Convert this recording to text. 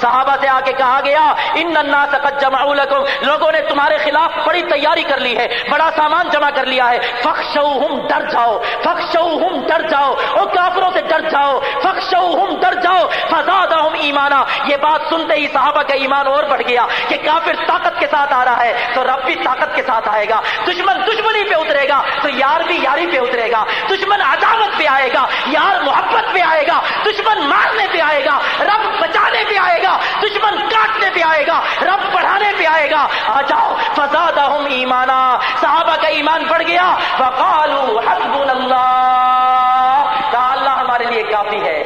صحابہ سے آ کے کہا گیا، ان ننا سقت جمع لوگوں نے تمہارے خلاف بڑی تیاری کر لی ہے، بڑا سامان جمع کر لیا ہے۔ فخشو ہم ڈر جاؤ فخشو ہم ڈر جاؤ۔ اور کافروں سے ڈر جاؤ فخشو ہم ڈر جاؤ۔ فزاد ہم ایمانا۔ یہ بات سنتے ہی صحابہ کا ایمان اور بڑھ گیا کہ کافر طاقت کے ساتھ آ رہا ہے، تو رب بھی طاقت کے ساتھ آئے گا۔ دشمن دشمنی پہ اترے گا، تو یار بھی یاری پہ اترے گا۔ دشمن عداوت پہ آئے گا، یار محبت پہ آئے گا۔ دشمن مارنے پہ آئے گا رب بچانے پہ آئے گا دشمن کاٹنے پہ آئے گا رب بڑھانے پہ آئے گا۔ آ جاؤ فسادہ ایمانا۔ صحابہ کا ایمان بڑھ گیا۔ حسبنا اللہ۔ کہا، اللہ ہمارے لیے کافی ہے۔